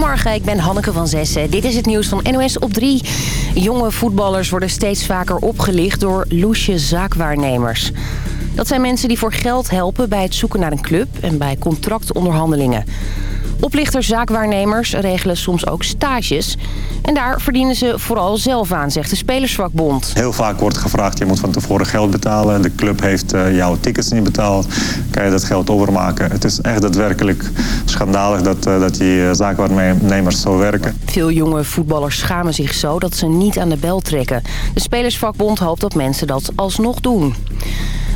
Goedemorgen, ik ben Hanneke van Zessen. Dit is het nieuws van NOS op 3. Jonge voetballers worden steeds vaker opgelicht door loesje zaakwaarnemers. Dat zijn mensen die voor geld helpen bij het zoeken naar een club en bij contractonderhandelingen. Oplichters, zaakwaarnemers regelen soms ook stages. En daar verdienen ze vooral zelf aan, zegt de Spelersvakbond. Heel vaak wordt gevraagd, je moet van tevoren geld betalen. De club heeft uh, jouw tickets niet betaald. Kan je dat geld overmaken? Het is echt daadwerkelijk schandalig dat, uh, dat die uh, zaakwaarnemers zo werken. Veel jonge voetballers schamen zich zo dat ze niet aan de bel trekken. De Spelersvakbond hoopt dat mensen dat alsnog doen.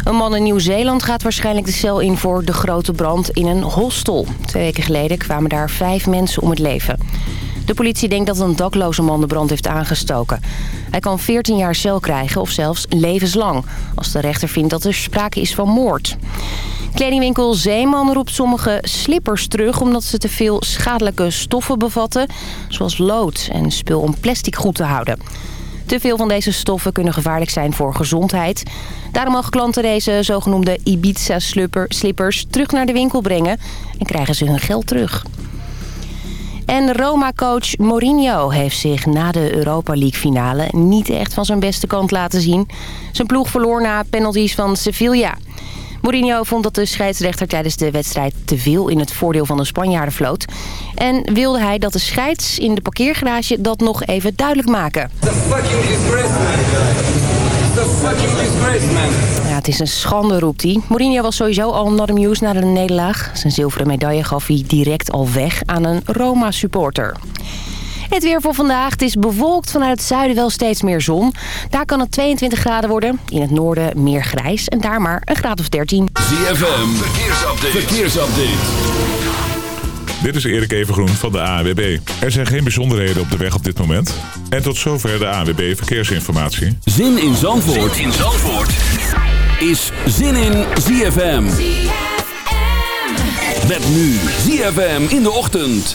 Een man in Nieuw-Zeeland gaat waarschijnlijk de cel in voor de grote brand in een hostel. Twee weken geleden kwamen daar vijf mensen om het leven. De politie denkt dat een dakloze man de brand heeft aangestoken. Hij kan 14 jaar cel krijgen of zelfs levenslang... als de rechter vindt dat er sprake is van moord. Kledingwinkel Zeeman roept sommige slippers terug... omdat ze te veel schadelijke stoffen bevatten... zoals lood en spul om plastic goed te houden. Te veel van deze stoffen kunnen gevaarlijk zijn voor gezondheid. Daarom mogen klanten deze zogenoemde Ibiza-slippers terug naar de winkel brengen... en krijgen ze hun geld terug. En Roma-coach Mourinho heeft zich na de Europa League finale niet echt van zijn beste kant laten zien. Zijn ploeg verloor na penalties van Sevilla. Mourinho vond dat de scheidsrechter tijdens de wedstrijd te veel in het voordeel van de Spanjaarden floot. En wilde hij dat de scheids in de parkeergarage dat nog even duidelijk maken. Ja, het is een schande, roept hij. Mourinho was sowieso al not amused na de nederlaag. Zijn zilveren medaille gaf hij direct al weg aan een Roma-supporter. Het weer voor vandaag. Het is bewolkt vanuit het zuiden wel steeds meer zon. Daar kan het 22 graden worden. In het noorden meer grijs en daar maar een graad of 13. ZFM, verkeersupdate. verkeersupdate. Dit is Erik Evengroen van de ANWB. Er zijn geen bijzonderheden op de weg op dit moment. En tot zover de ANWB Verkeersinformatie. Zin in Zandvoort, zin in Zandvoort. is Zin in ZFM. ZFM. Met nu ZFM in de ochtend.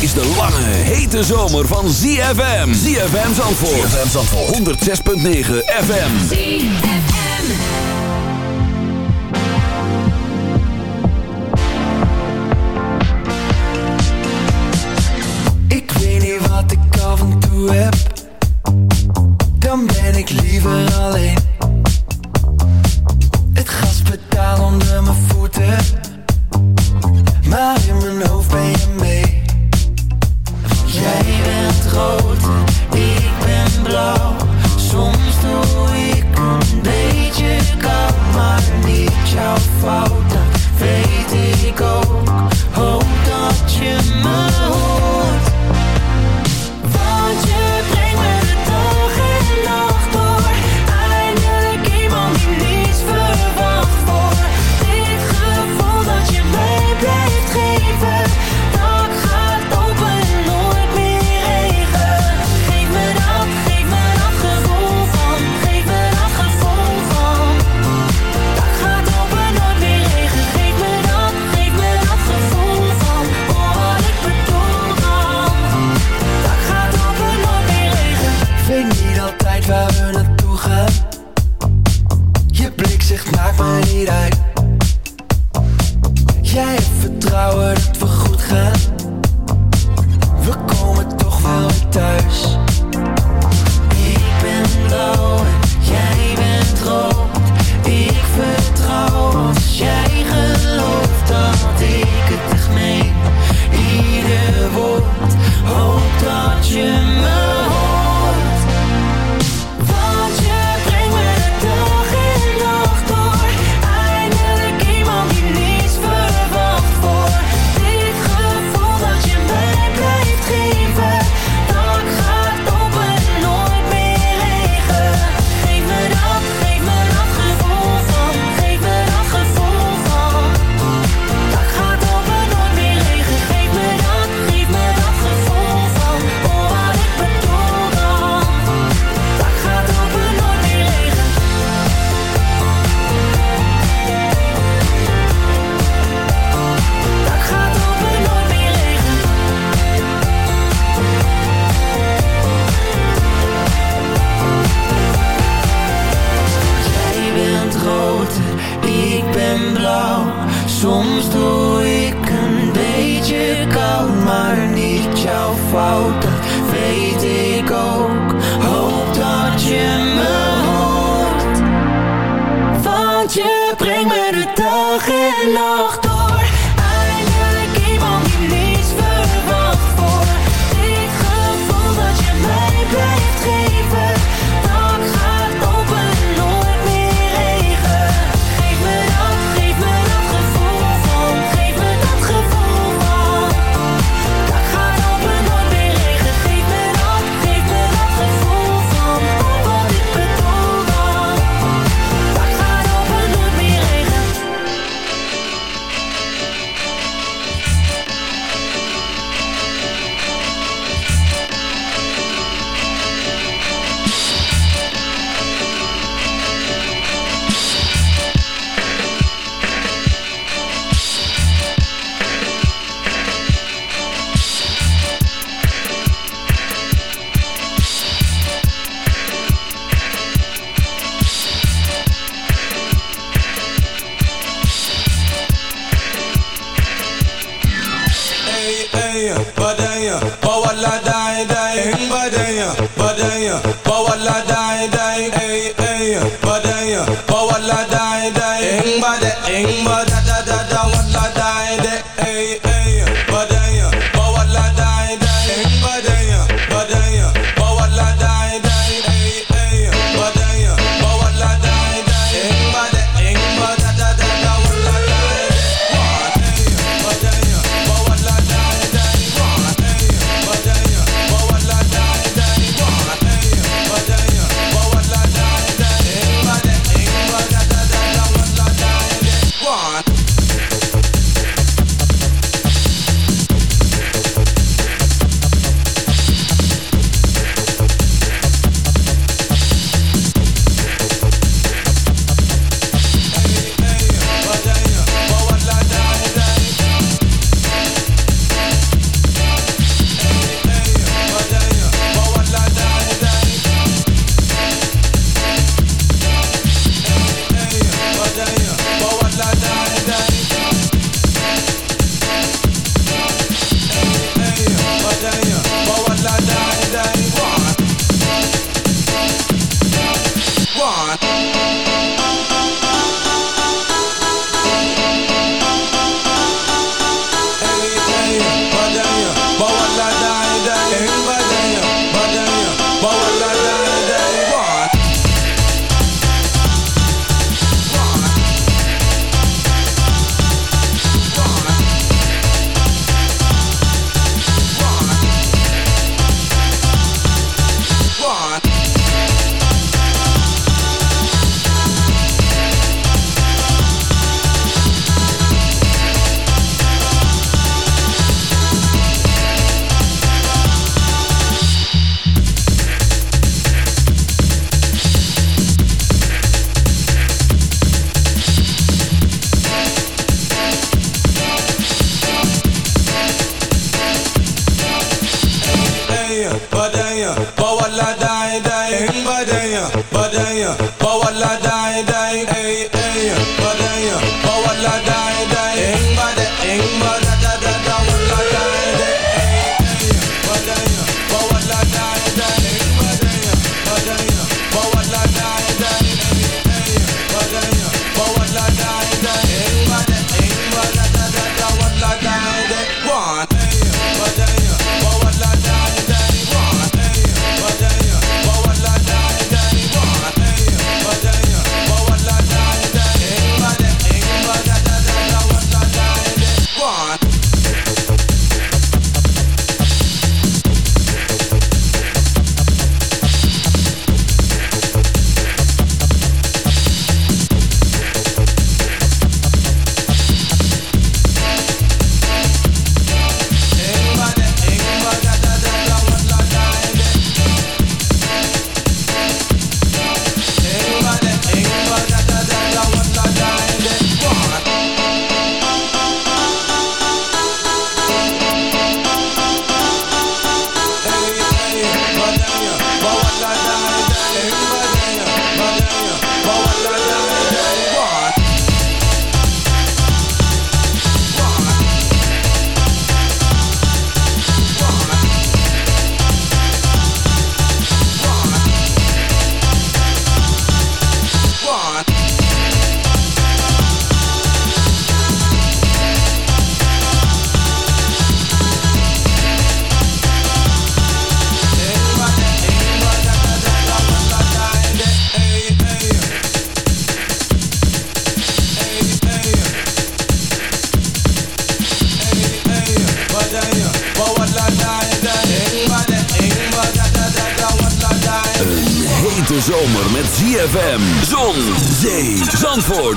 is de lange, hete zomer van ZFM. ZFM Zandvoort. ZFM Zandvoort. 106.9 FM. ZFM. Ik weet niet wat ik af en toe heb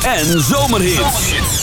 en zomerhits.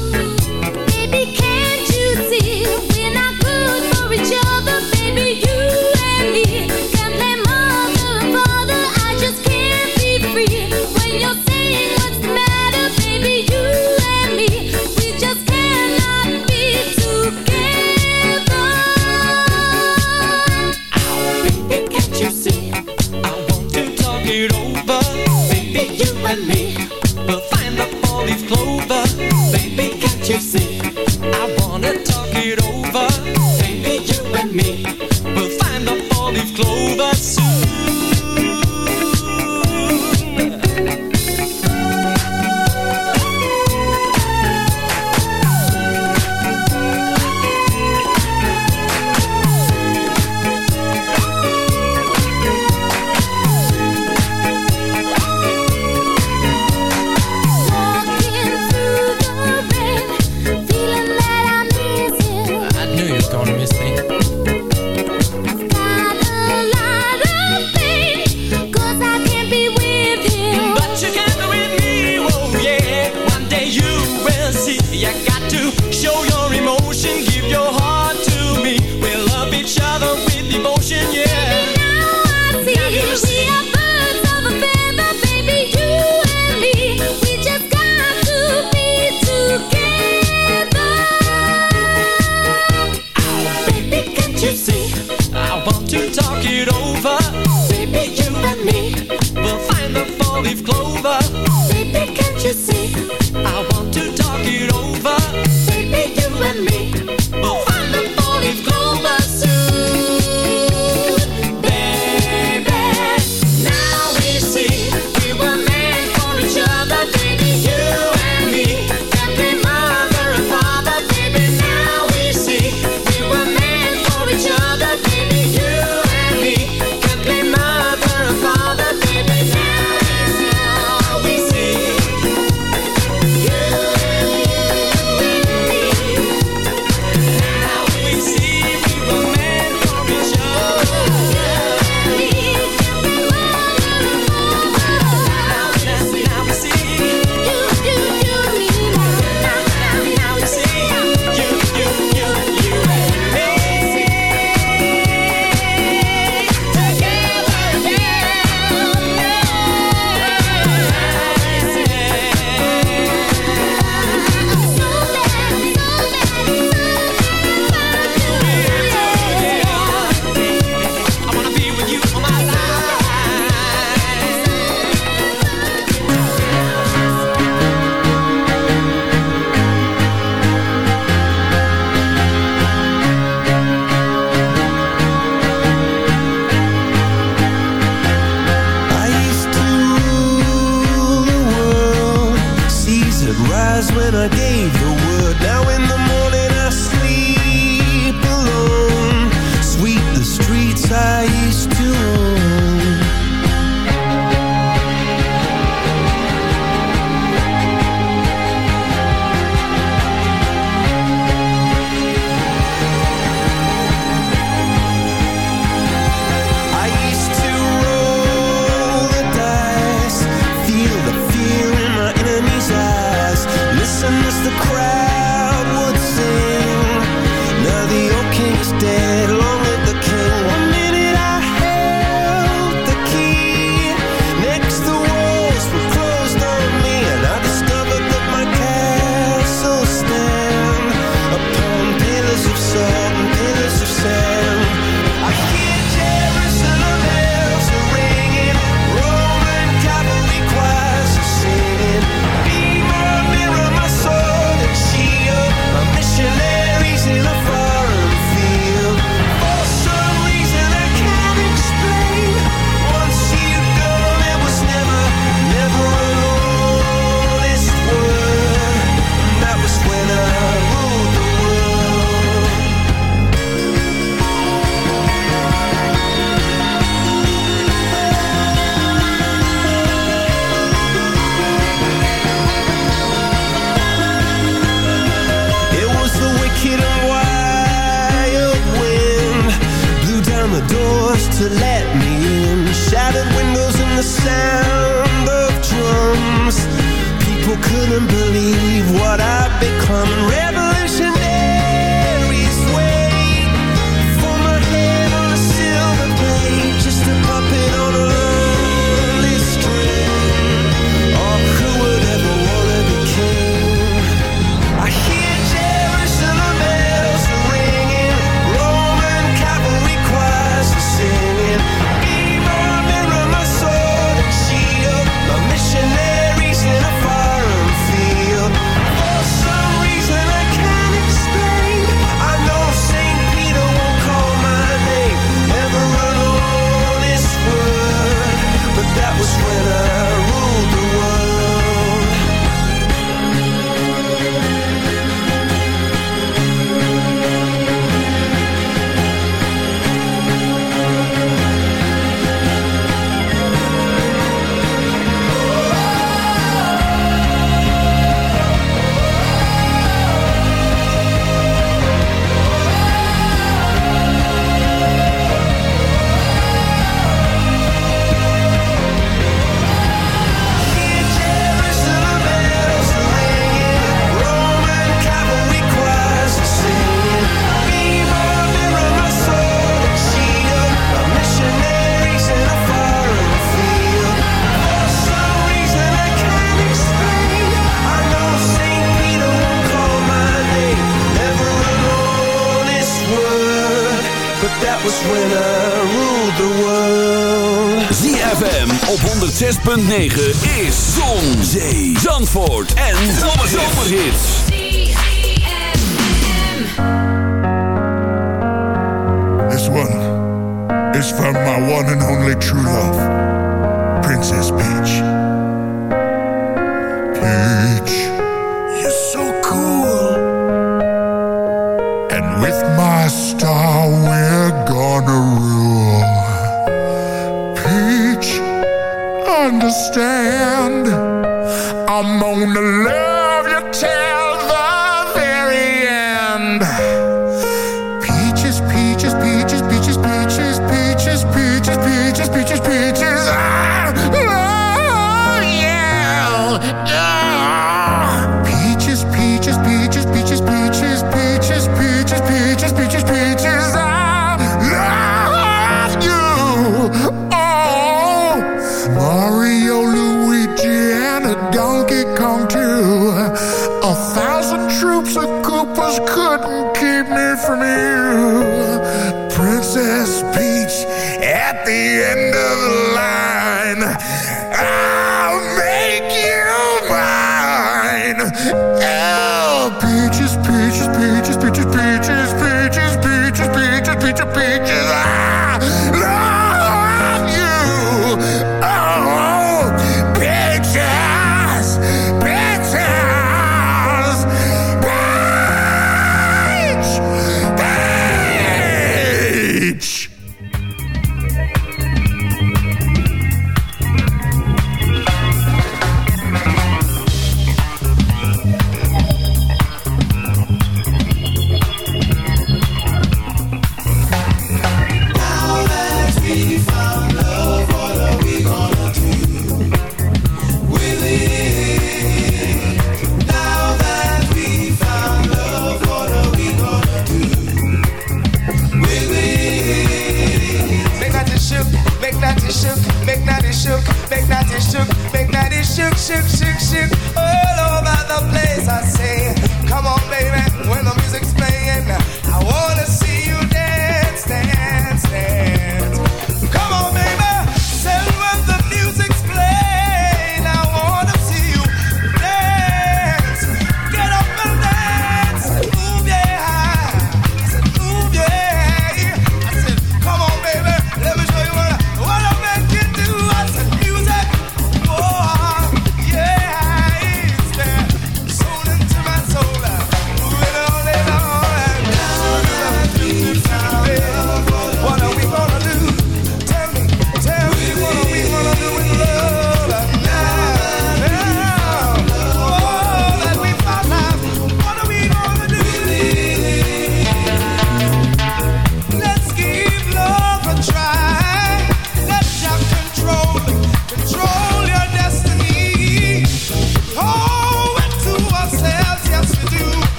106.9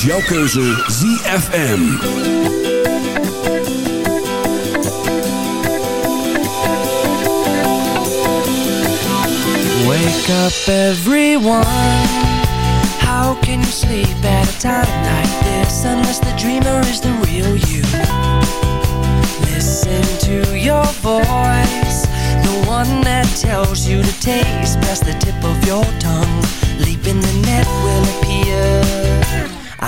is jouw keuze ZFM. Wake up everyone. How can you sleep at a time like this? Unless the dreamer is the real you. Listen to your voice. The one that tells you to taste past the tip of your tongue.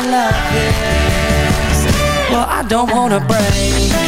love is Well, I don't wanna break.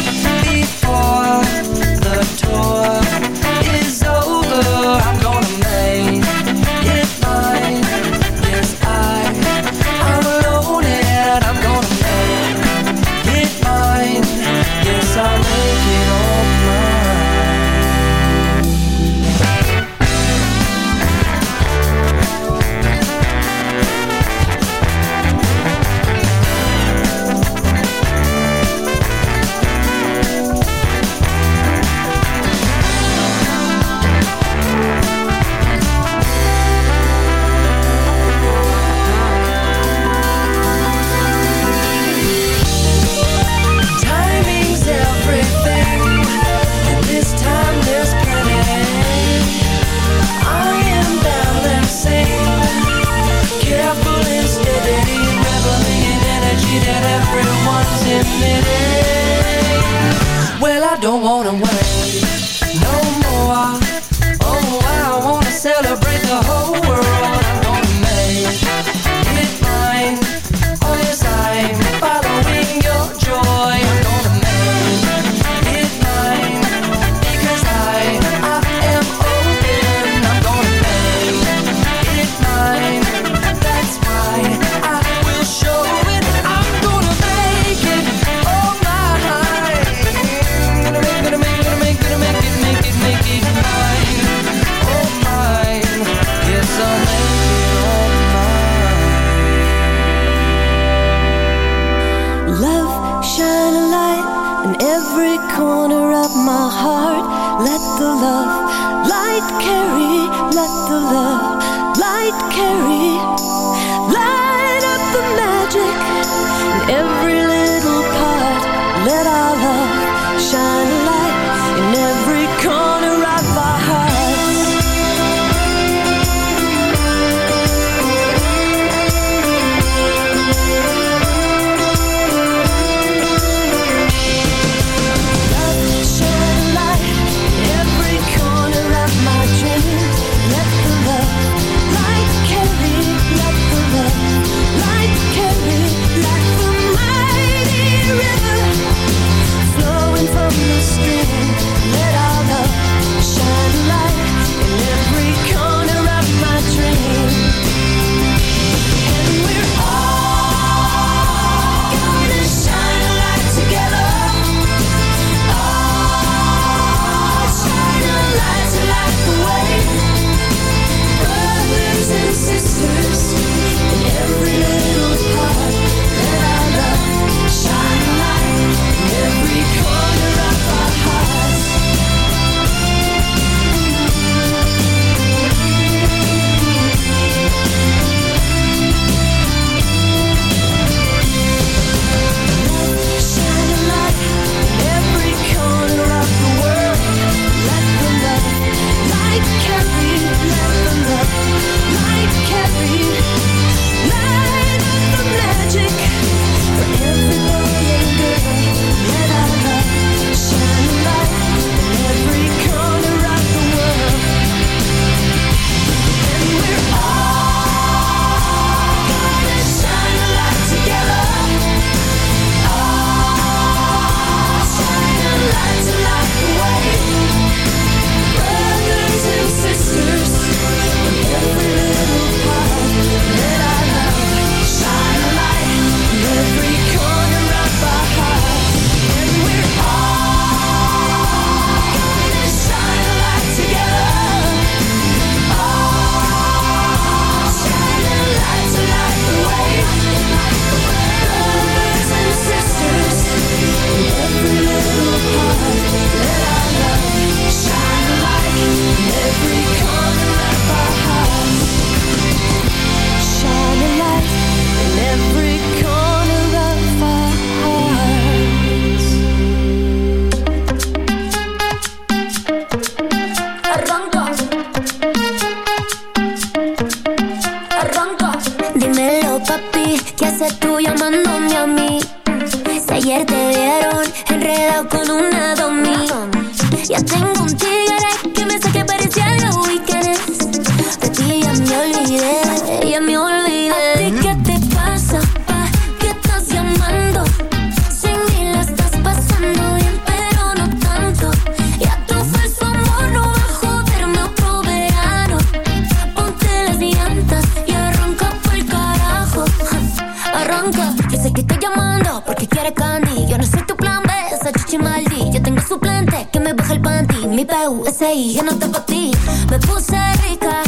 ti, mi PUSI, e yo e no te e a ti. Me puse rica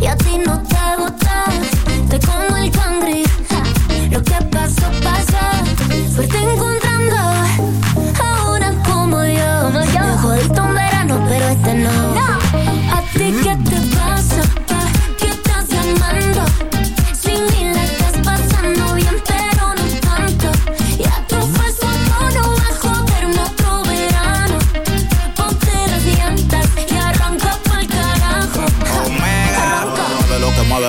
y a ti no te gusta. Te como el cangri, lo que pasó, pasó. Suerte encontrar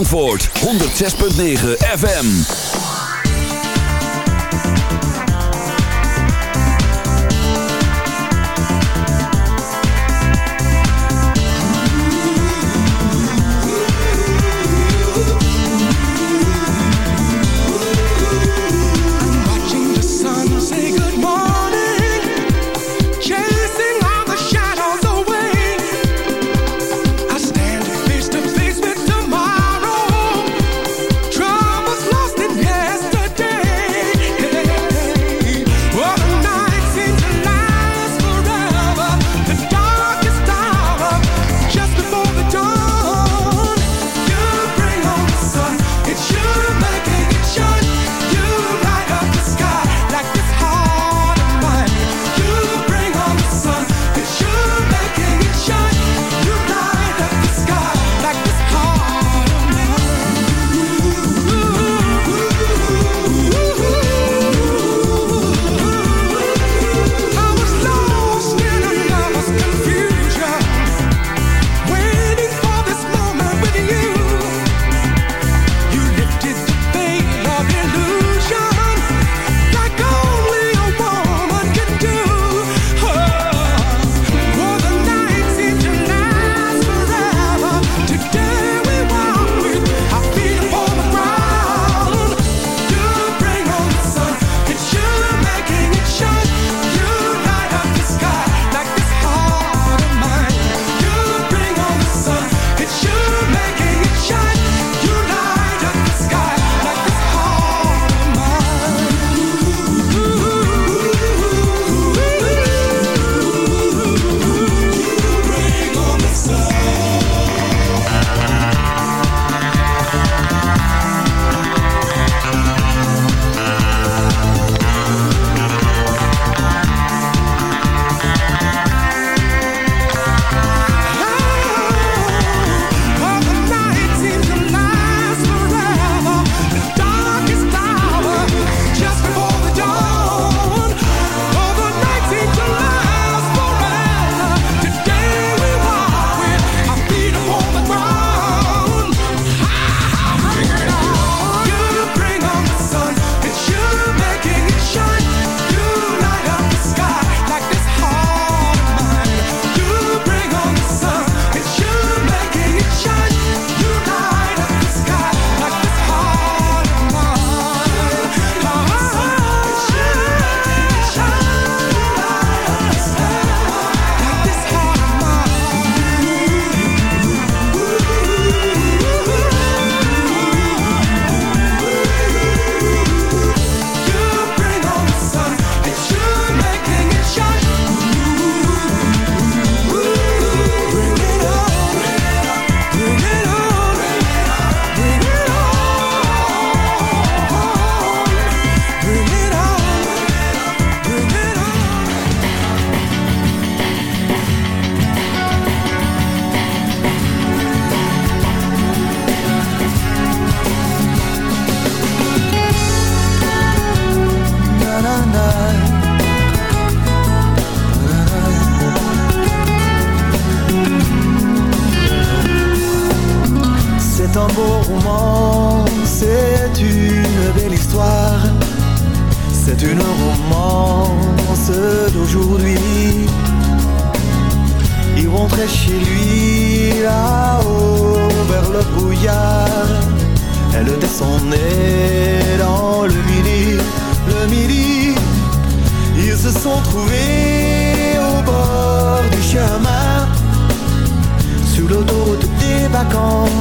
ZFM's antwoord, 106.9 FM.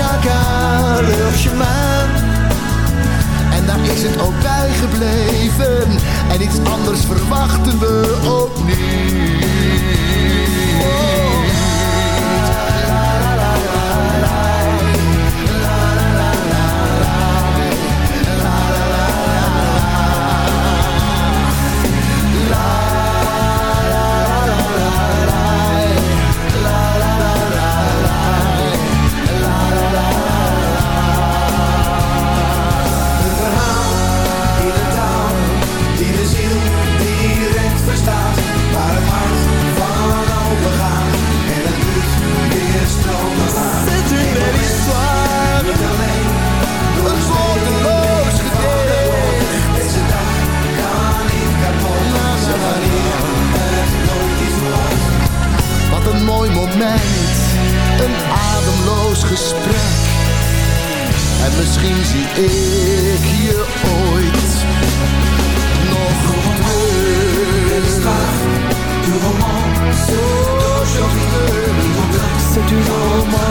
chacun leur. En daar is het ook bij gebleven. En iets anders verwachten we ook een ademloos gesprek. En misschien zie ik je ooit nog terug. Du romance d'aujourd'hui, C'est une romance